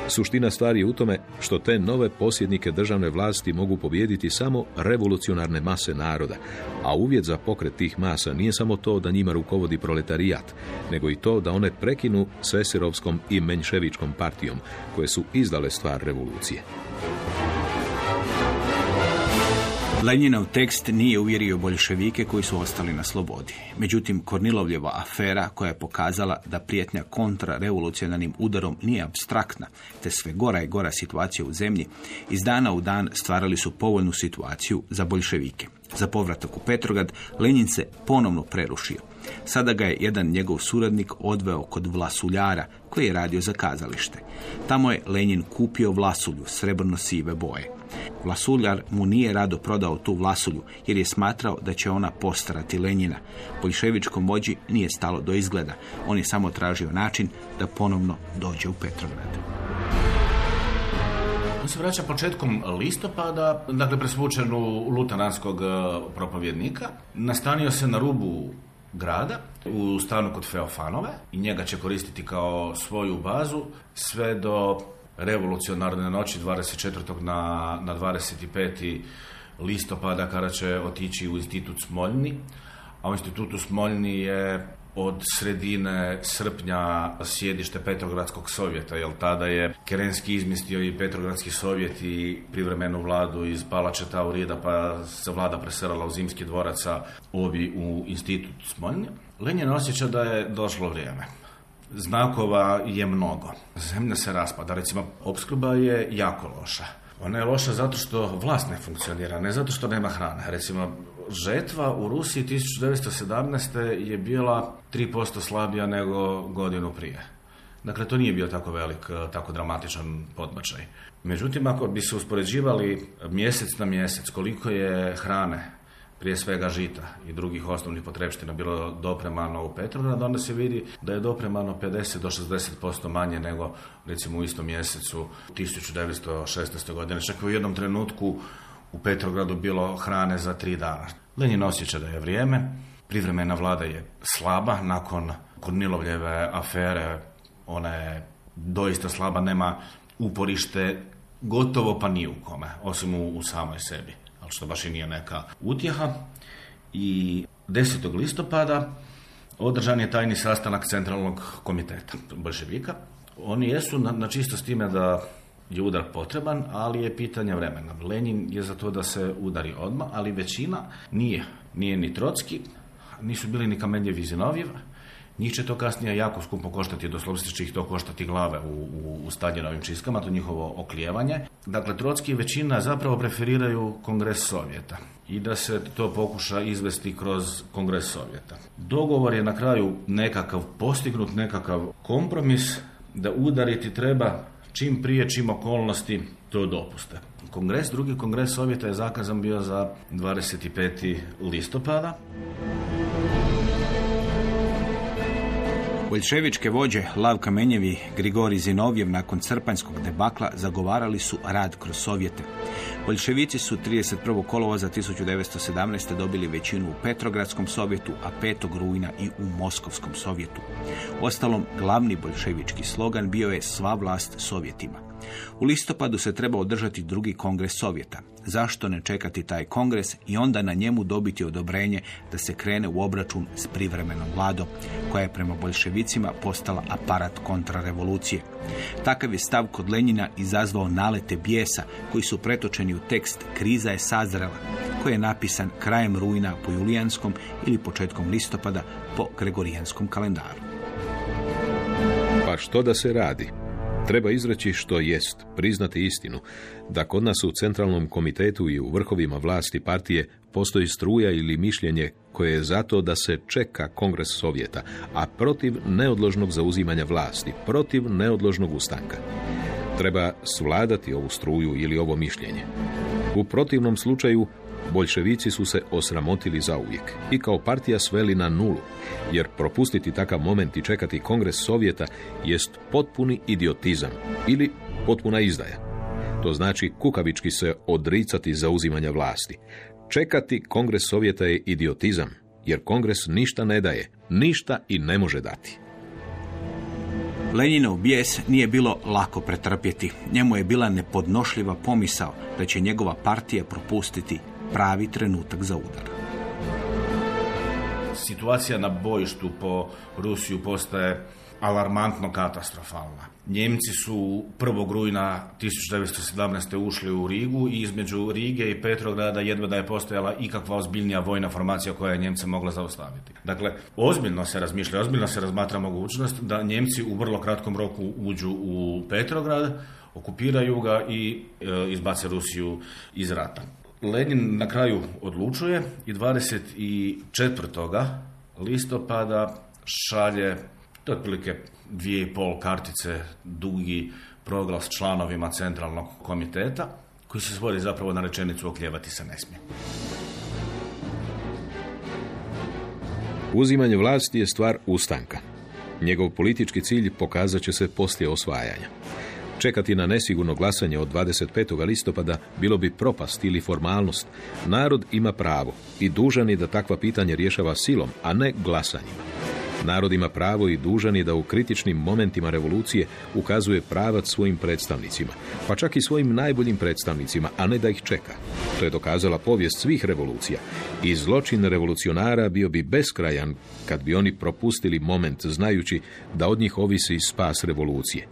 Suština stvari je u tome što te nove posjednike državne vlasti mogu pobijediti samo revolucionarne mase naroda, a uvjet za pokret tih masa nije samo to da njima rukovodi proletarijat, nego i to da one prekinu s Eserovskom i Menševičkom partijom, koje su izdale stvar revolucije. Leninov tekst nije uvjerio boljševike koji su ostali na slobodi. Međutim, Kornilovljeva afera koja je pokazala da prijetnja kontrarevolucionarnim udarom nije abstraktna, te sve gora i gora situacija u zemlji, iz dana u dan stvarali su povoljnu situaciju za boljševike. Za povratak u Petrograd Lenin se ponovno prerušio. Sada ga je jedan njegov suradnik odveo kod vlasuljara koji je radio za kazalište. Tamo je Lenin kupio vlasulju srebrno-sive boje. Vlasuljar mu nije rado prodao tu vlasulju jer je smatrao da će ona postarati Lenjina. Boljševičkom vođi nije stalo do izgleda. On je samo tražio način da ponovno dođe u Petrograd. On se vraća početkom listopada, dakle presvučen u lutananskog e, propovjednika. Nastanio se na rubu grada u stanu kod Feofanove i njega će koristiti kao svoju bazu sve do revolucionarne noći 24. na, na 25. listopada kada će otići u institut Smoljni, a u institutu Smoljni je od sredine srpnja sjedište Petrogradskog sovjeta, jer tada je Kerenski izmislio i Petrogradski sovjet i privremenu vladu iz Palače Taurida, pa se vlada preselala u Zimski dvoraca ovi u institut Smoljni. Lenin osjeća da je došlo vrijeme znakova je mnogo. Zemlja se raspada, recimo opskrba je jako loša. Ona je loša zato što vlast ne funkcionira, ne zato što nema hrane. Recimo, žetva u Rusiji 1917. je bila 3% slabija nego godinu prije. Dakle, to nije bio tako velik, tako dramatičan podbačaj. Međutim, ako bi se uspoređivali mjesec na mjesec koliko je hrane prije svega žita i drugih osnovnih potrebština bilo dopremano u Petrograd, onda se vidi da je dopremano 50 do 60% manje nego recimo u istom mjesecu 1916. godine. Čak u jednom trenutku u Petrogradu bilo hrane za tri dana. Lenin osjeća da je vrijeme, privremena vlada je slaba, nakon Kornilovljeve afere ona je doista slaba, nema uporište gotovo pa ni u kome, osim u, u samoj sebi što baš i nije neka utjeha. I 10. listopada održan je tajni sastanak centralnog komiteta bolševika. Oni jesu na, na čisto s time da je udar potreban, ali je pitanje vremena. Lenin je za to da se udari odmah, ali većina nije. Nije ni Trocki, nisu bili ni Kamenjev i Zinovjev, Njih će to kasnije jako skupo koštati, doslovce će ih to koštati glave u, u, u Staljinovim čistkama, to njihovo oklijevanje. Dakle, Trotski većina zapravo preferiraju Kongres Sovjeta i da se to pokuša izvesti kroz Kongres Sovjeta. Dogovor je na kraju nekakav postignut, nekakav kompromis da udariti treba čim prije, čim okolnosti to dopuste. Kongres, drugi kongres Sovjeta je zakazan bio za 25. listopada. Boljševičke vođe Lav Kamenjevi, Grigori Zinovjev nakon crpanjskog debakla zagovarali su rad kroz Sovjete. Boljševici su 31. kolovoza 1917. dobili većinu u Petrogradskom sovjetu, a 5. rujna i u Moskovskom sovjetu. Ostalom, glavni boljševički slogan bio je sva vlast Sovjetima. U listopadu se treba održati drugi kongres Sovjeta. Zašto ne čekati taj kongres i onda na njemu dobiti odobrenje da se krene u obračun s privremenom vladom, koja je prema boljševicima postala aparat kontrarevolucije. Takav je stav kod Lenjina izazvao nalete bijesa koji su pretočeni u tekst Kriza je sazrela, koji je napisan krajem rujna po julijanskom ili početkom listopada po gregorijanskom kalendaru. Pa što da se radi? Treba izreći što jest, priznati istinu, da kod nas u centralnom komitetu i u vrhovima vlasti partije postoji struja ili mišljenje koje je zato da se čeka Kongres Sovjeta, a protiv neodložnog zauzimanja vlasti, protiv neodložnog ustanka. Treba svladati ovu struju ili ovo mišljenje. U protivnom slučaju Boljševici su se osramotili zauvijek i kao partija sveli na nulu, jer propustiti takav moment i čekati kongres Sovjeta jest potpuni idiotizam ili potpuna izdaja. To znači kukavički se odricati zauzimanja vlasti. Čekati kongres Sovjeta je idiotizam, jer kongres ništa ne daje, ništa i ne može dati. Leninov bijes nije bilo lako pretrpjeti. Njemu je bila nepodnošljiva pomisao da će njegova partija propustiti pravi trenutak za udar. Situacija na bojištu po Rusiju postaje alarmantno katastrofalna. Njemci su 1. rujna 1917. ušli u Rigu i između Rige i Petrograda jedva da je postojala ikakva ozbiljnija vojna formacija koja je Njemce mogla zaustaviti. Dakle, ozbiljno se razmišlja, ozbiljno se razmatra mogućnost da Njemci u vrlo kratkom roku uđu u Petrograd, okupiraju ga i e, izbace Rusiju iz rata. Lenin na kraju odlučuje i 24. listopada šalje to otprilike dvije i pol kartice dugi proglas članovima centralnog komiteta koji se svodi zapravo na rečenicu okljevati se ne smije. Uzimanje vlasti je stvar ustanka. Njegov politički cilj pokazat će se poslije osvajanja. Čekati na nesigurno glasanje od 25. listopada bilo bi propast ili formalnost. Narod ima pravo i dužan je da takva pitanja rješava silom, a ne glasanjima. Narod ima pravo i dužan je da u kritičnim momentima revolucije ukazuje pravac svojim predstavnicima, pa čak i svojim najboljim predstavnicima, a ne da ih čeka. To je dokazala povijest svih revolucija. I zločin revolucionara bio bi beskrajan kad bi oni propustili moment znajući da od njih ovisi spas revolucije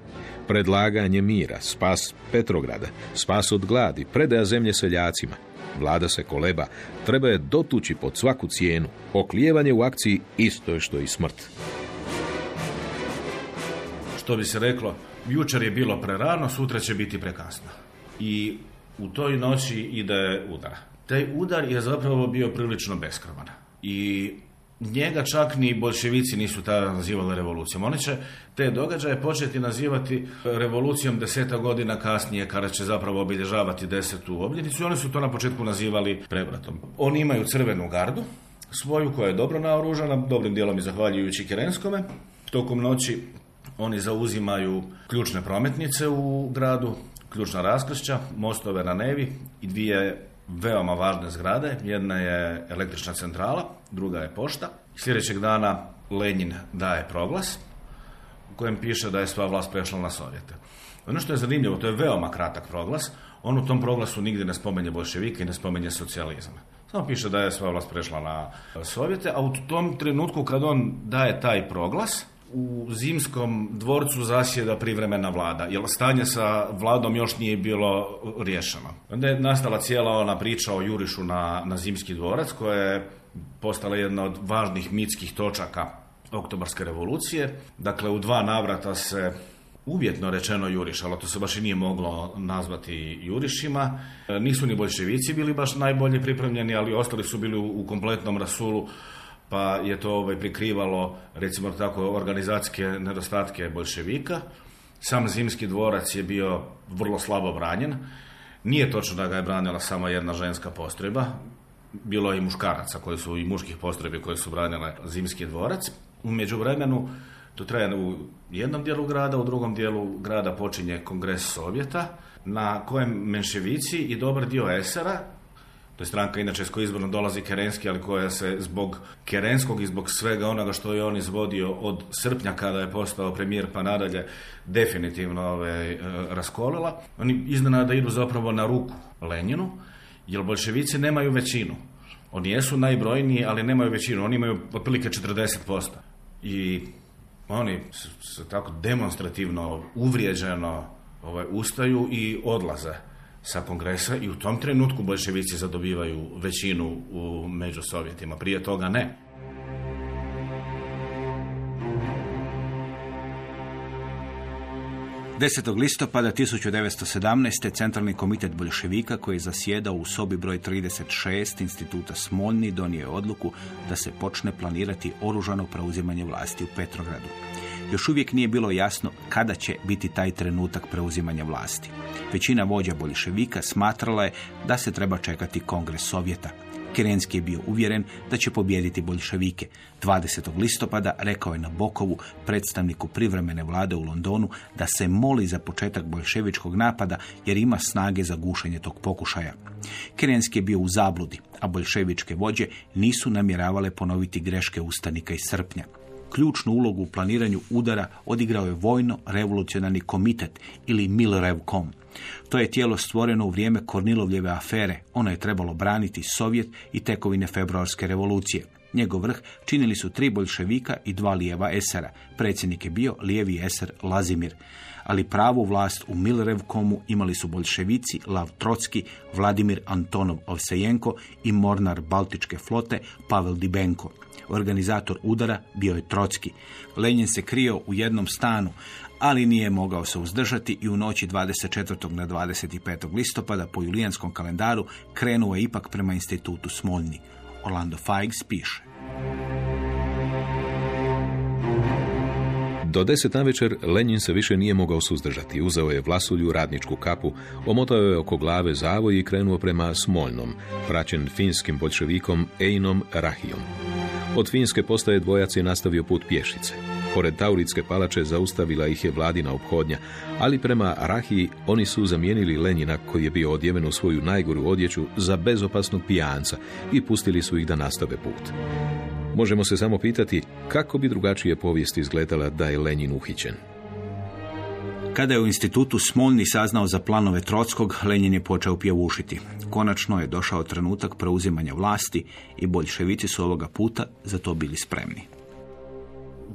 predlaganje mira, spas Petrograda, spas od gladi, predaja zemlje seljacima. Vlada se koleba, treba je dotući pod svaku cijenu. Oklijevanje u akciji isto je što i smrt. Što bi se reklo, jučer je bilo prerano, sutra će biti prekasno. I u toj noći ide udar. Taj udar je zapravo bio prilično beskroman. I njega čak ni bolševici nisu tada nazivali revolucijom. Oni će te događaje početi nazivati revolucijom deseta godina kasnije, kada će zapravo obilježavati desetu obljetnicu i oni su to na početku nazivali prevratom. Oni imaju crvenu gardu, svoju koja je dobro naoružana, dobrim dijelom i zahvaljujući Kerenskome. Tokom noći oni zauzimaju ključne prometnice u gradu, ključna raskršća, mostove na Nevi i dvije veoma važne zgrade. Jedna je električna centrala, druga je pošta. Sljedećeg dana Lenin daje proglas u kojem piše da je sva vlast prešla na Sovjete. Ono što je zanimljivo, to je veoma kratak proglas. On u tom proglasu nigdje ne spomenje bolševike i ne spomenje socijalizam. Samo piše da je sva vlast prešla na Sovjete, a u tom trenutku kad on daje taj proglas, u zimskom dvorcu zasjeda privremena vlada, jer stanje sa vladom još nije bilo riješeno. Onda je nastala cijela ona priča o jurišu na, na zimski dvorac, koja je postala jedna od važnih mitskih točaka oktobarske revolucije. Dakle, u dva navrata se uvjetno rečeno juriš, ali to se baš i nije moglo nazvati jurišima. E, Nisu ni bolševici bili baš najbolje pripremljeni, ali ostali su bili u, kompletnom rasulu, pa je to ovaj, prikrivalo, recimo tako, organizacijske nedostatke bolševika. Sam zimski dvorac je bio vrlo slabo branjen. Nije točno da ga je branila samo jedna ženska postrojba. Bilo je i muškaraca koji su i muških postrojbi koji su branile zimski dvorac. U međuvremenu to traje u jednom dijelu grada, u drugom dijelu grada počinje kongres Sovjeta, na kojem menševici i dobar dio esera, to je stranka inače s koje izborno dolazi Kerenski, ali koja se zbog Kerenskog i zbog svega onoga što je on izvodio od srpnja kada je postao premijer pa nadalje definitivno ovaj, e, raskolila. Oni iznenada idu zapravo na ruku Lenjinu, jer bolševici nemaju većinu. Oni jesu najbrojniji, ali nemaju većinu. Oni imaju otprilike 40%. I oni se tako demonstrativno, uvrijeđeno ovaj, ustaju i odlaze sa kongresa i u tom trenutku bolševici zadobivaju većinu u među Sovjetima. Prije toga ne. 10. listopada 1917. Centralni komitet bolševika koji je zasjedao u sobi broj 36 instituta Smolni donio je odluku da se počne planirati oružano preuzimanje vlasti u Petrogradu. Još uvijek nije bilo jasno kada će biti taj trenutak preuzimanja vlasti. Većina vođa bolševika smatrala je da se treba čekati kongres Sovjeta. Kerenski je bio uvjeren da će pobijediti bolševike. 20. listopada rekao je na Bokovu, predstavniku privremene vlade u Londonu, da se moli za početak bolševičkog napada jer ima snage za gušenje tog pokušaja. Kerenski je bio u zabludi, a bolševičke vođe nisu namjeravale ponoviti greške ustanika iz srpnja. Ključnu ulogu u planiranju udara odigrao je vojno-revolucionarni komitet ili Milrevkom. To je tijelo stvoreno u vrijeme Kornilovljeve afere. Ono je trebalo braniti Sovjet i tekovine februarske revolucije. Njegov vrh činili su tri bolševika i dva lijeva esera. Predsjednik je bio lijevi eser Lazimir. Ali pravu vlast u Milrevkomu imali su bolševici Lav Trocki, Vladimir Antonov Ovsejenko i mornar Baltičke flote Pavel Dibenko. Organizator udara bio je Trocki. Lenin se krio u jednom stanu, ali nije mogao se uzdržati i u noći 24. na 25. listopada po julijanskom kalendaru krenuo je ipak prema institutu Smoljni. Orlando Fikes piše. Do deset navečer Lenin se više nije mogao suzdržati. Uzeo je vlasulju radničku kapu, omotao je oko glave zavoj i krenuo prema Smoljnom, praćen finskim bolševikom Einom Rahijom. Od finske postaje dvojac je nastavio put pješice. Pored Tauritske palače zaustavila ih je vladina obhodnja, ali prema Rahiji oni su zamijenili Lenjina koji je bio odjeven u svoju najgoru odjeću za bezopasnog pijanca i pustili su ih da nastave put. Možemo se samo pitati kako bi drugačije povijest izgledala da je Lenjin uhićen. Kada je u institutu Smolni saznao za planove Trockog, Lenin je počeo pjevušiti. Konačno je došao trenutak preuzimanja vlasti i boljševici su ovoga puta za to bili spremni.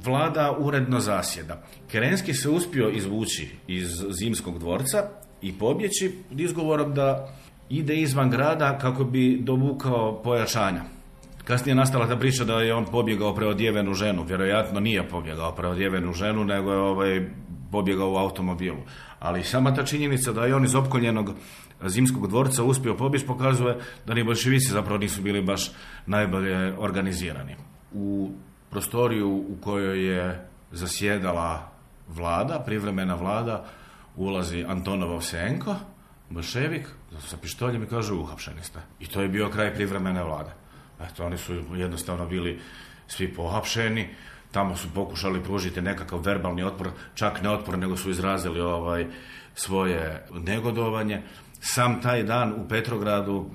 Vlada uredno zasjeda. Kerenski se uspio izvući iz zimskog dvorca i pobjeći izgovorom da ide izvan grada kako bi dovukao pojačanja. Kasnije je nastala ta priča da je on pobjegao preodjevenu ženu. Vjerojatno nije pobjegao preodjevenu ženu, nego je ovaj pobjegao u automobilu. Ali sama ta činjenica da je on iz opkoljenog zimskog dvorca uspio pobjeći pokazuje da ni bolševici zapravo nisu bili baš najbolje organizirani. U prostoriju u kojoj je zasjedala vlada, privremena vlada, ulazi Antonov Ovsejenko, bolševik, sa pištoljem i kaže uhapšeni ste. I to je bio kraj privremene vlade. Eto, oni su jednostavno bili svi pohapšeni, tamo su pokušali pružiti nekakav verbalni otpor, čak ne otpor, nego su izrazili ovaj svoje negodovanje. Sam taj dan u Petrogradu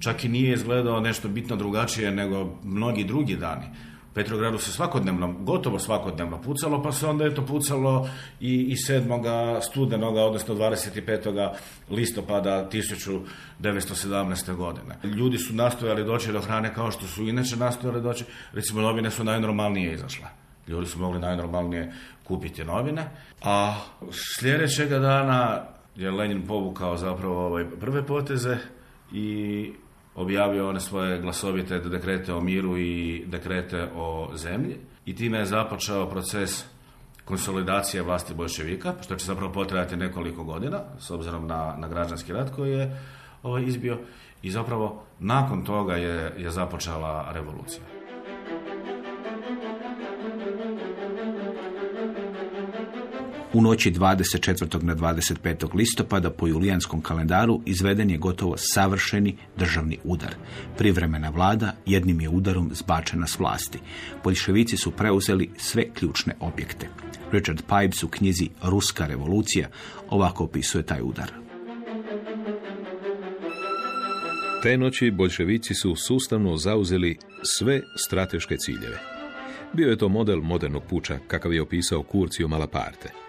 čak i nije izgledao nešto bitno drugačije nego mnogi drugi dani. Petrogradu se svakodnevno, gotovo svakodnevno pucalo, pa se onda je to pucalo i, i 7. studenoga, odnosno 25. listopada 1917. godine. Ljudi su nastojali doći do hrane kao što su inače nastojali doći, recimo novine su najnormalnije izašle. Ljudi su mogli najnormalnije kupiti novine, a sljedećega dana je Lenin povukao zapravo ovaj prve poteze i objavio one svoje glasovite dekrete o miru i dekrete o zemlji i time je započeo proces konsolidacije vlasti bolševika, što će zapravo potrajati nekoliko godina, s obzirom na, na građanski rat koji je ovaj, izbio i zapravo nakon toga je, je započela revolucija. U noći 24. na 25. listopada po julijanskom kalendaru izveden je gotovo savršeni državni udar. Privremena vlada jednim je udarom zbačena s vlasti. Boljševici su preuzeli sve ključne objekte. Richard Pipes u knjizi Ruska revolucija ovako opisuje taj udar. Te noći boljševici su sustavno zauzeli sve strateške ciljeve. Bio je to model modernog puča, kakav je opisao Kurcio Malaparte.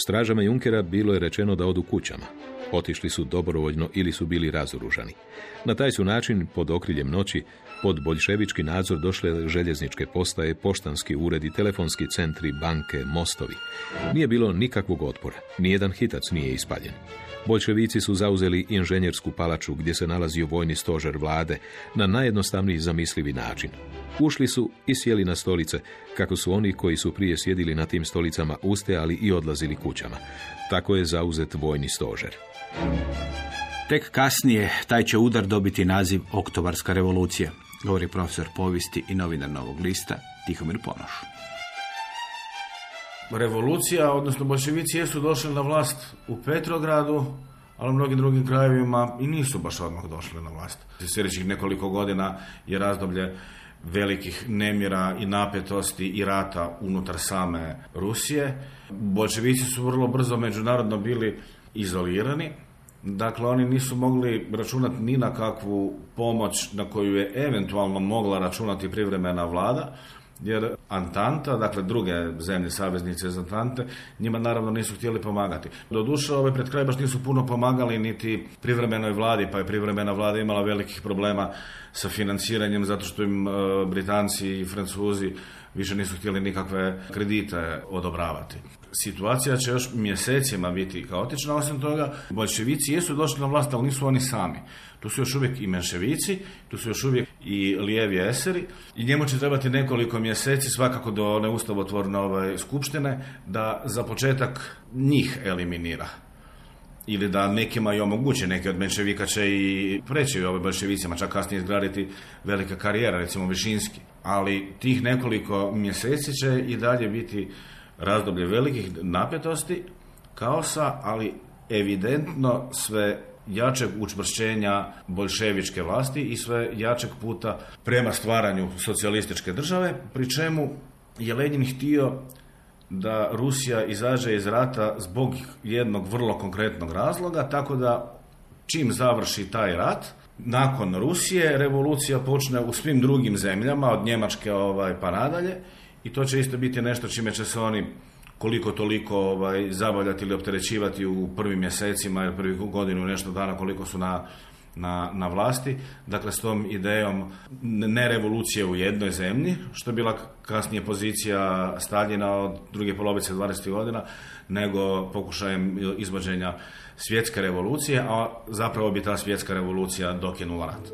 Stražama Junkera bilo je rečeno da odu kućama. Otišli su dobrovoljno ili su bili razoružani. Na taj su način, pod okriljem noći, pod boljševički nadzor došle željezničke postaje, poštanski uredi, telefonski centri, banke, mostovi. Nije bilo nikakvog otpora, nijedan hitac nije ispaljen. Boljševici su zauzeli inženjersku palaču gdje se nalazio vojni stožer vlade na najjednostavniji zamislivi način. Ušli su i sjeli na stolice, kako su oni koji su prije sjedili na tim stolicama ustajali i odlazili kućama. Tako je zauzet vojni stožer. Tek kasnije taj će udar dobiti naziv Oktobarska revolucija, govori profesor povijesti i novinar Novog lista Tihomir Ponoš. Revolucija, odnosno bolševici jesu došli na vlast u Petrogradu, ali u mnogim drugim krajevima i nisu baš odmah došli na vlast. Sljedećih nekoliko godina je razdoblje velikih nemira i napetosti i rata unutar same Rusije. Bolševici su vrlo brzo međunarodno bili izolirani, Dakle, oni nisu mogli računati ni na kakvu pomoć na koju je eventualno mogla računati privremena vlada, jer Antanta, dakle druge zemlje saveznice iz Antante, njima naravno nisu htjeli pomagati. Doduše, ove pred kraj baš nisu puno pomagali niti privremenoj vladi, pa je privremena vlada imala velikih problema sa financiranjem zato što im e, Britanci i Francuzi više nisu htjeli nikakve kredite odobravati. Situacija će još mjesecima biti kaotična, osim toga, bolševici jesu došli na vlast, ali nisu oni sami. Tu su još uvijek i menševici, tu su još uvijek i lijevi eseri i njemu će trebati nekoliko mjeseci svakako do neustavotvorne ove skupštine da za početak njih eliminira ili da nekima i omoguće, neki od menševika će i preći ove bolševicima, čak kasnije izgraditi velika karijera, recimo Višinski. Ali tih nekoliko mjeseci će i dalje biti razdoblje velikih napetosti, kaosa, ali evidentno sve jačeg učvršćenja bolševičke vlasti i sve jačeg puta prema stvaranju socijalističke države, pri čemu je Lenin htio da Rusija izađe iz rata zbog jednog vrlo konkretnog razloga, tako da čim završi taj rat, nakon Rusije revolucija počne u svim drugim zemljama, od Njemačke ovaj, pa nadalje, i to će isto biti nešto čime će se oni koliko toliko ovaj, zabavljati ili opterećivati u prvim mjesecima ili prvih godinu nešto dana koliko su na, na, na vlasti. Dakle, s tom idejom ne revolucije u jednoj zemlji, što je bila kasnije pozicija Staljina od druge polovice 20. godina, nego pokušajem izvođenja svjetske revolucije, a zapravo bi ta svjetska revolucija dokinula rat.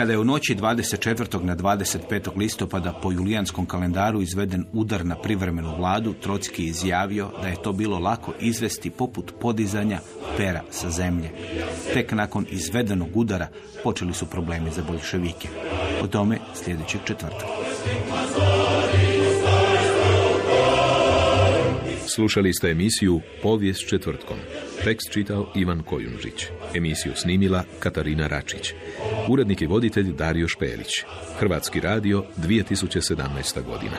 Kada je u noći 24. na 25. listopada po julijanskom kalendaru izveden udar na privremenu vladu, Trocki izjavio da je to bilo lako izvesti poput podizanja pera sa zemlje. Tek nakon izvedenog udara počeli su problemi za bolševike. O tome sljedećeg četvrtka. Slušali ste emisiju Povijest četvrtkom. Tekst čitao Ivan Kojundžić. Emisiju snimila Katarina Račić. Urednik i voditelj Dario Špelić. Hrvatski radio 2017. godina.